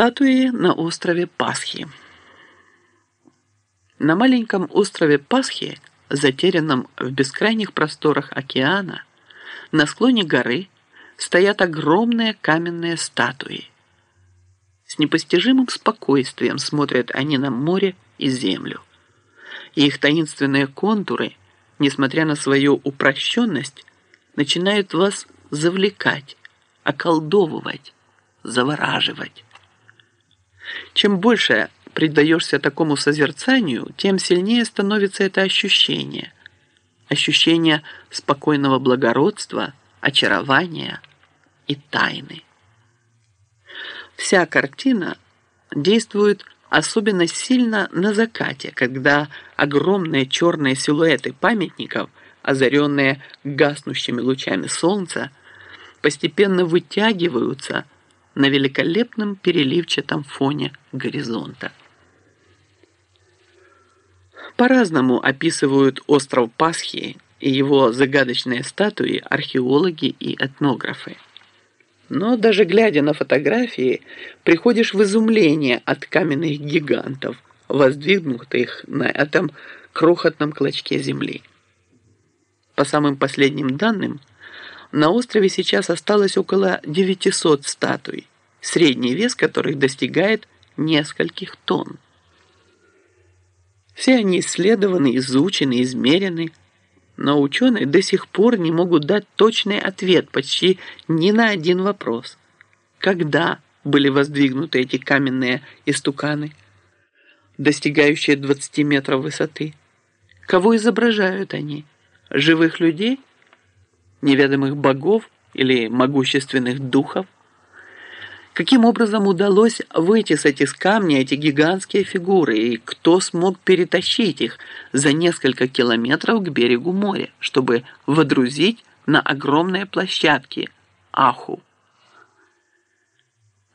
Статуи на острове Пасхи. На маленьком острове Пасхи, затерянном в бескрайних просторах океана, на склоне горы стоят огромные каменные статуи. С непостижимым спокойствием смотрят они на море и землю. И их таинственные контуры, несмотря на свою упрощенность, начинают вас завлекать, околдовывать, завораживать. Чем больше предаешься такому созерцанию, тем сильнее становится это ощущение. Ощущение спокойного благородства, очарования и тайны. Вся картина действует особенно сильно на закате, когда огромные черные силуэты памятников, озаренные гаснущими лучами солнца, постепенно вытягиваются – на великолепном переливчатом фоне горизонта. По-разному описывают остров Пасхи и его загадочные статуи археологи и этнографы. Но даже глядя на фотографии, приходишь в изумление от каменных гигантов, воздвигнутых на этом крохотном клочке земли. По самым последним данным, на острове сейчас осталось около 900 статуй, средний вес которых достигает нескольких тонн. Все они исследованы, изучены, измерены, но ученые до сих пор не могут дать точный ответ почти ни на один вопрос. Когда были воздвигнуты эти каменные истуканы, достигающие 20 метров высоты? Кого изображают они? Живых людей? Неведомых богов или могущественных духов? Каким образом удалось вытесать из камня эти гигантские фигуры, и кто смог перетащить их за несколько километров к берегу моря, чтобы водрузить на огромные площадки Аху?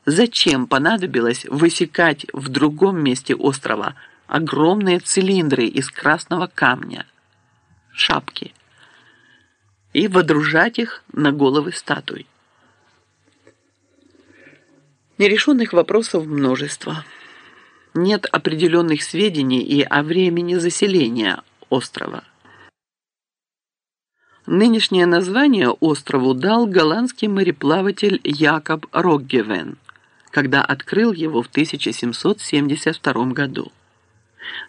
Зачем понадобилось высекать в другом месте острова огромные цилиндры из красного камня, шапки, и водружать их на головы статуй? Нерешенных вопросов множество. Нет определенных сведений и о времени заселения острова. Нынешнее название острову дал голландский мореплаватель Якоб Роггевен, когда открыл его в 1772 году.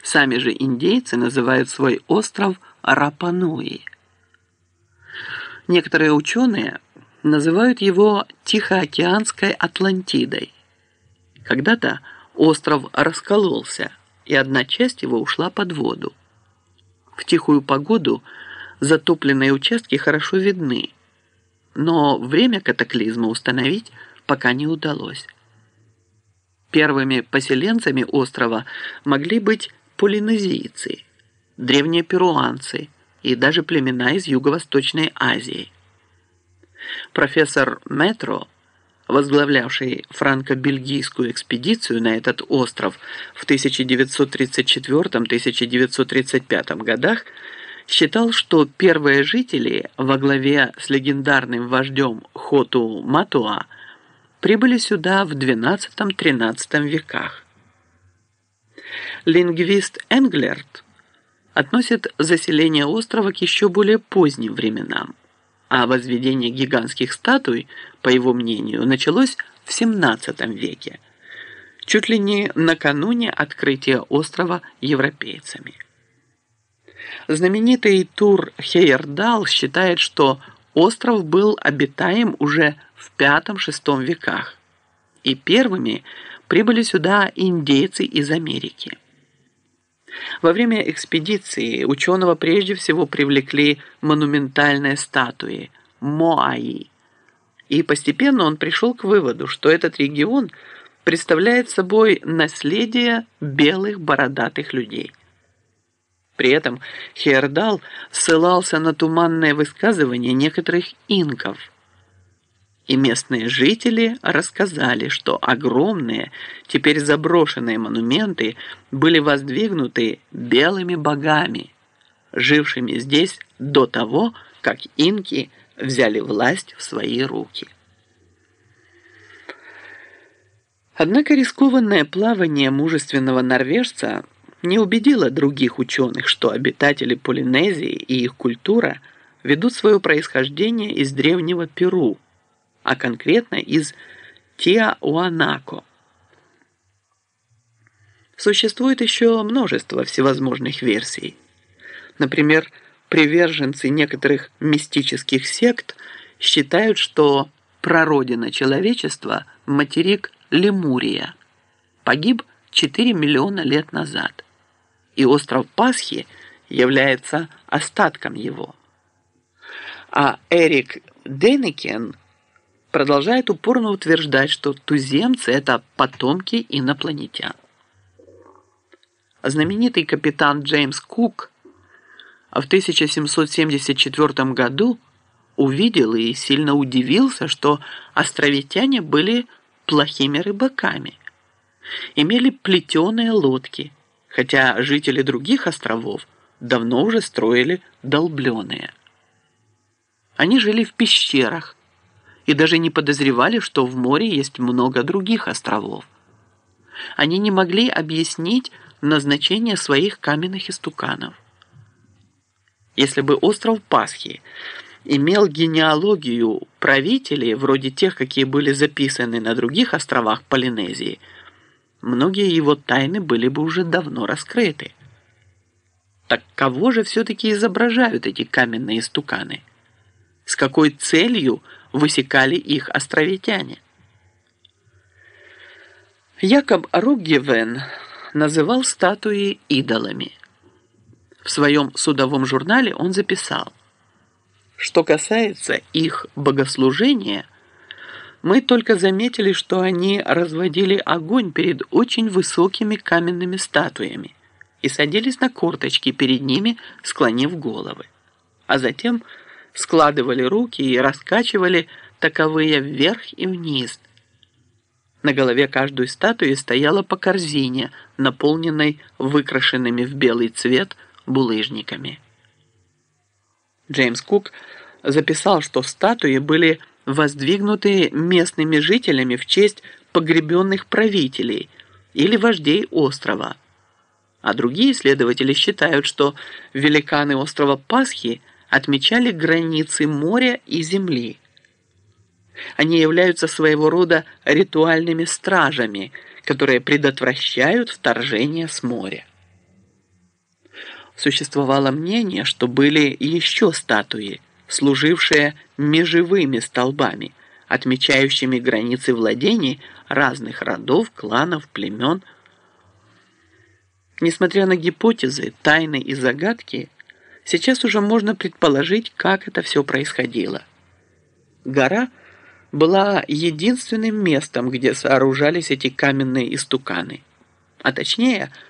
Сами же индейцы называют свой остров Рапануи. Некоторые ученые называют его Тихоокеанской Атлантидой. Когда-то остров раскололся, и одна часть его ушла под воду. В тихую погоду затопленные участки хорошо видны, но время катаклизма установить пока не удалось. Первыми поселенцами острова могли быть полинезийцы, древние перуанцы и даже племена из Юго-Восточной Азии профессор Метро, возглавлявший франко-бельгийскую экспедицию на этот остров в 1934-1935 годах, считал, что первые жители во главе с легендарным вождем Хоту Матуа прибыли сюда в XII-XIII веках. Лингвист Энглерт относит заселение острова к еще более поздним временам а возведение гигантских статуй, по его мнению, началось в XVII веке, чуть ли не накануне открытия острова европейцами. Знаменитый тур Хейердал считает, что остров был обитаем уже в V-VI веках, и первыми прибыли сюда индейцы из Америки. Во время экспедиции ученого прежде всего привлекли монументальные статуи – Моаи. И постепенно он пришел к выводу, что этот регион представляет собой наследие белых бородатых людей. При этом Хердал ссылался на туманное высказывание некоторых инков – и местные жители рассказали, что огромные, теперь заброшенные монументы были воздвигнуты белыми богами, жившими здесь до того, как инки взяли власть в свои руки. Однако рискованное плавание мужественного норвежца не убедило других ученых, что обитатели Полинезии и их культура ведут свое происхождение из древнего Перу, а конкретно из Тиауанако. Существует еще множество всевозможных версий. Например, приверженцы некоторых мистических сект считают, что прародина человечества – материк Лемурия. Погиб 4 миллиона лет назад, и остров Пасхи является остатком его. А Эрик Денекен продолжает упорно утверждать, что туземцы – это потомки инопланетян. Знаменитый капитан Джеймс Кук в 1774 году увидел и сильно удивился, что островитяне были плохими рыбаками, имели плетеные лодки, хотя жители других островов давно уже строили долбленые. Они жили в пещерах и даже не подозревали, что в море есть много других островов. Они не могли объяснить назначение своих каменных истуканов. Если бы остров Пасхи имел генеалогию правителей, вроде тех, какие были записаны на других островах Полинезии, многие его тайны были бы уже давно раскрыты. Так кого же все-таки изображают эти каменные стуканы? С какой целью высекали их островитяне? Якоб Руггевен называл статуи идолами. В своем судовом журнале он записал – что касается их богослужения, мы только заметили, что они разводили огонь перед очень высокими каменными статуями и садились на корточки перед ними, склонив головы. А затем складывали руки и раскачивали таковые вверх и вниз. На голове каждой статуи стояла по корзине, наполненной выкрашенными в белый цвет булыжниками. Джеймс Кук записал, что статуи были воздвигнуты местными жителями в честь погребенных правителей или вождей острова. А другие исследователи считают, что великаны острова Пасхи отмечали границы моря и земли. Они являются своего рода ритуальными стражами, которые предотвращают вторжение с моря существовало мнение, что были еще статуи, служившие межевыми столбами, отмечающими границы владений разных родов, кланов, племен. Несмотря на гипотезы, тайны и загадки, сейчас уже можно предположить, как это все происходило. Гора была единственным местом, где сооружались эти каменные истуканы, а точнее –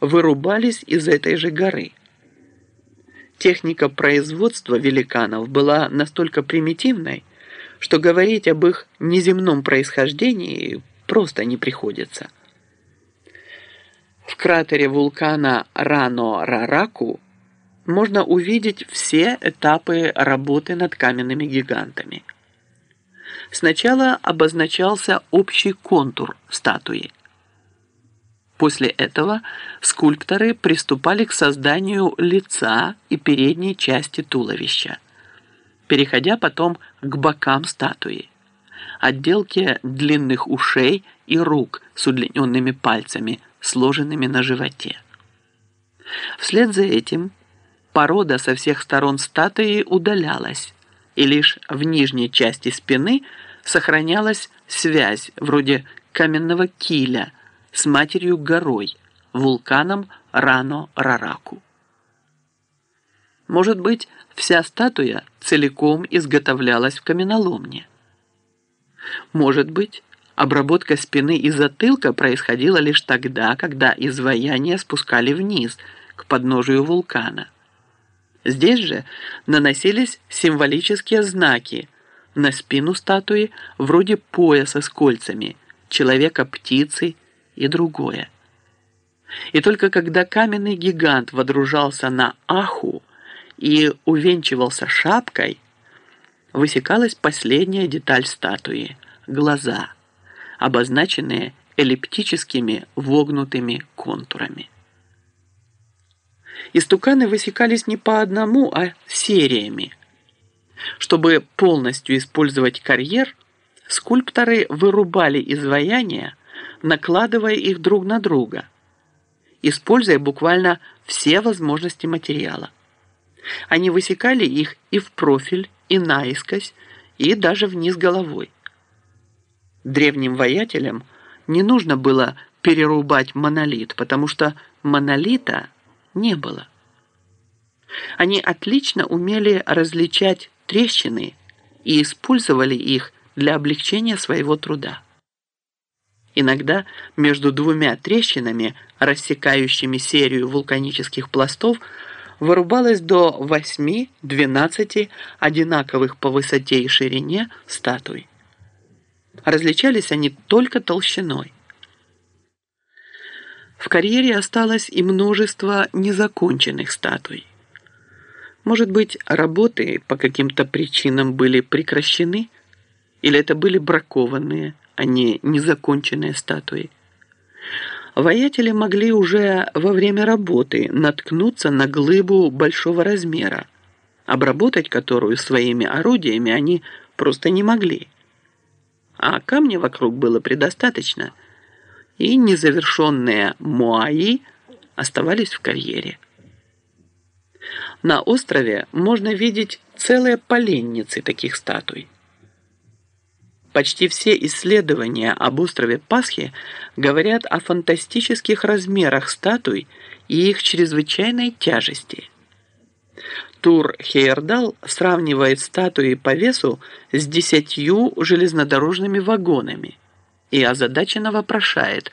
вырубались из этой же горы. Техника производства великанов была настолько примитивной, что говорить об их неземном происхождении просто не приходится. В кратере вулкана Рано-Рараку можно увидеть все этапы работы над каменными гигантами. Сначала обозначался общий контур статуи. После этого скульпторы приступали к созданию лица и передней части туловища, переходя потом к бокам статуи, отделке длинных ушей и рук с удлиненными пальцами, сложенными на животе. Вслед за этим порода со всех сторон статуи удалялась, и лишь в нижней части спины сохранялась связь вроде каменного киля – с матерью горой, вулканом Рано-Рараку. Может быть, вся статуя целиком изготовлялась в каменоломне. Может быть, обработка спины и затылка происходила лишь тогда, когда изваяния спускали вниз, к подножию вулкана. Здесь же наносились символические знаки на спину статуи вроде пояса с кольцами, человека-птицы и другое. И только когда каменный гигант водружался на аху и увенчивался шапкой, высекалась последняя деталь статуи – глаза, обозначенные эллиптическими вогнутыми контурами. Истуканы высекались не по одному, а сериями. Чтобы полностью использовать карьер, скульпторы вырубали изваяния, накладывая их друг на друга, используя буквально все возможности материала. Они высекали их и в профиль, и наискось, и даже вниз головой. Древним воятелям не нужно было перерубать монолит, потому что монолита не было. Они отлично умели различать трещины и использовали их для облегчения своего труда. Иногда между двумя трещинами, рассекающими серию вулканических пластов, вырубалось до 8-12 одинаковых по высоте и ширине статуй. Различались они только толщиной. В карьере осталось и множество незаконченных статуй. Может быть, работы по каким-то причинам были прекращены, или это были бракованные, а не незаконченные статуи. Воятели могли уже во время работы наткнуться на глыбу большого размера, обработать которую своими орудиями они просто не могли. А камня вокруг было предостаточно, и незавершенные муаи оставались в карьере. На острове можно видеть целые поленницы таких статуй. Почти все исследования об острове Пасхи говорят о фантастических размерах статуй и их чрезвычайной тяжести. Тур Хейердал сравнивает статуи по весу с десятью железнодорожными вагонами и озадаченно вопрошает,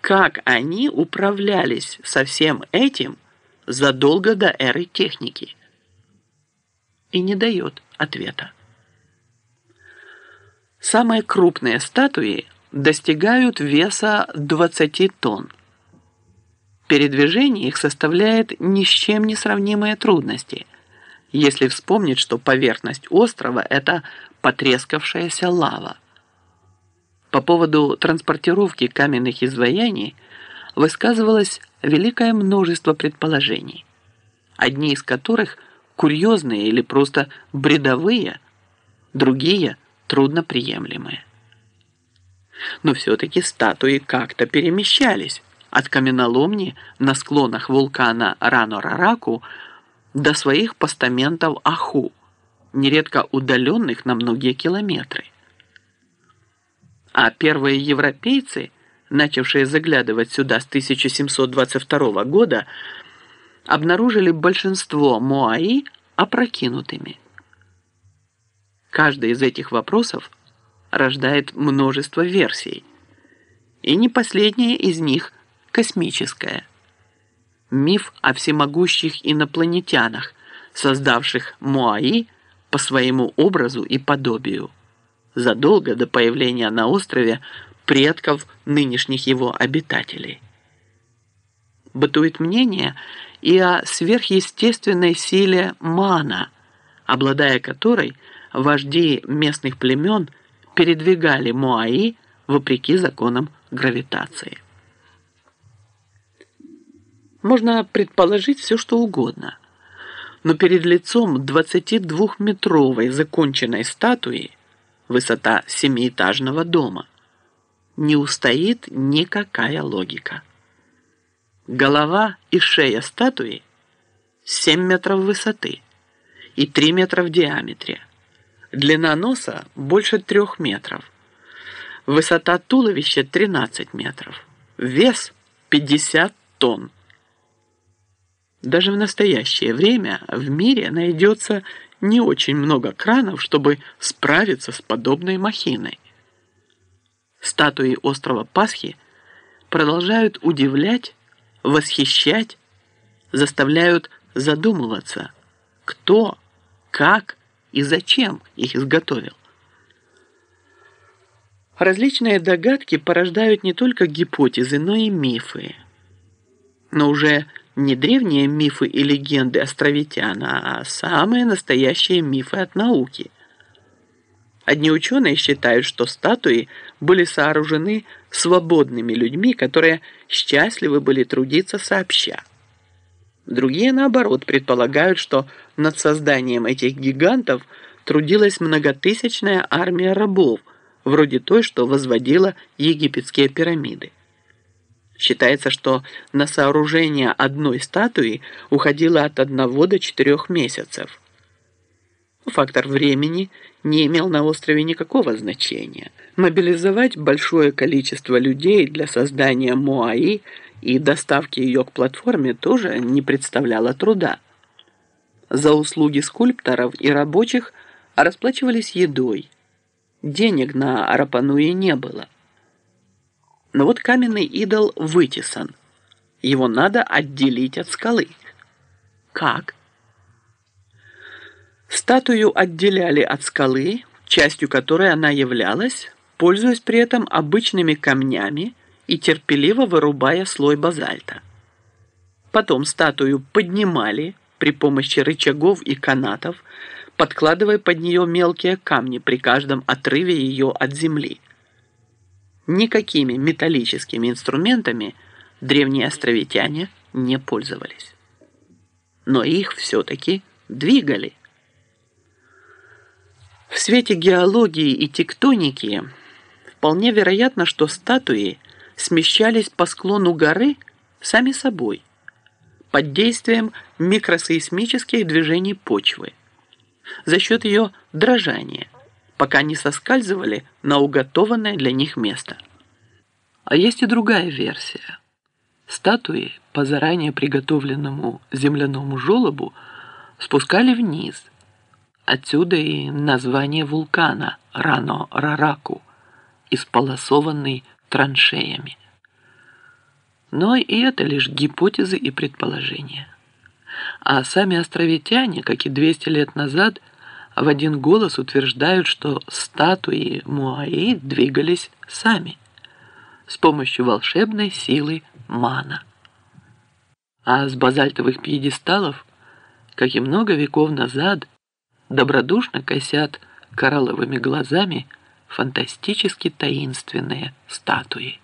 как они управлялись со всем этим задолго до эры техники. И не дает ответа. Самые крупные статуи достигают веса 20 тонн. Передвижение их составляет ни с чем не сравнимые трудности, если вспомнить, что поверхность острова – это потрескавшаяся лава. По поводу транспортировки каменных изваяний высказывалось великое множество предположений, одни из которых курьезные или просто бредовые, другие – трудноприемлемые. Но все-таки статуи как-то перемещались от каменоломни на склонах вулкана Рано-Рараку до своих постаментов Аху, нередко удаленных на многие километры. А первые европейцы, начавшие заглядывать сюда с 1722 года, обнаружили большинство Моаи опрокинутыми – Каждый из этих вопросов рождает множество версий. И не последняя из них космическая. Миф о всемогущих инопланетянах, создавших Моаи по своему образу и подобию, задолго до появления на острове предков нынешних его обитателей. Бытует мнение и о сверхъестественной силе мана, обладая которой – вожди местных племен передвигали Моаи вопреки законам гравитации. Можно предположить все, что угодно, но перед лицом 22-метровой законченной статуи высота семиэтажного дома не устоит никакая логика. Голова и шея статуи 7 метров высоты и 3 метра в диаметре. Длина носа больше трех метров. Высота туловища 13 метров. Вес 50 тонн. Даже в настоящее время в мире найдется не очень много кранов, чтобы справиться с подобной махиной. Статуи острова Пасхи продолжают удивлять, восхищать, заставляют задумываться, кто, как и зачем их изготовил. Различные догадки порождают не только гипотезы, но и мифы. Но уже не древние мифы и легенды островитян, а самые настоящие мифы от науки. Одни ученые считают, что статуи были сооружены свободными людьми, которые счастливы были трудиться сообща. Другие, наоборот, предполагают, что над созданием этих гигантов трудилась многотысячная армия рабов, вроде той, что возводила египетские пирамиды. Считается, что на сооружение одной статуи уходило от одного до четырех месяцев. Фактор времени не имел на острове никакого значения. Мобилизовать большое количество людей для создания Моаи – и доставки ее к платформе тоже не представляло труда. За услуги скульпторов и рабочих расплачивались едой. Денег на Арапануе не было. Но вот каменный идол вытесан. Его надо отделить от скалы. Как? Статую отделяли от скалы, частью которой она являлась, пользуясь при этом обычными камнями и терпеливо вырубая слой базальта. Потом статую поднимали при помощи рычагов и канатов, подкладывая под нее мелкие камни при каждом отрыве ее от земли. Никакими металлическими инструментами древние островитяне не пользовались. Но их все-таки двигали. В свете геологии и тектоники вполне вероятно, что статуи – смещались по склону горы сами собой, под действием микросейсмических движений почвы, за счет ее дрожания, пока не соскальзывали на уготованное для них место. А есть и другая версия. Статуи по заранее приготовленному земляному желобу спускали вниз. Отсюда и название вулкана Рано-Рараку, исполосованный траншеями. Но и это лишь гипотезы и предположения. А сами островитяне, как и 200 лет назад, в один голос утверждают, что статуи Муаи двигались сами с помощью волшебной силы мана. А с базальтовых пьедесталов, как и много веков назад, добродушно косят коралловыми глазами – фантастически таинственные статуи.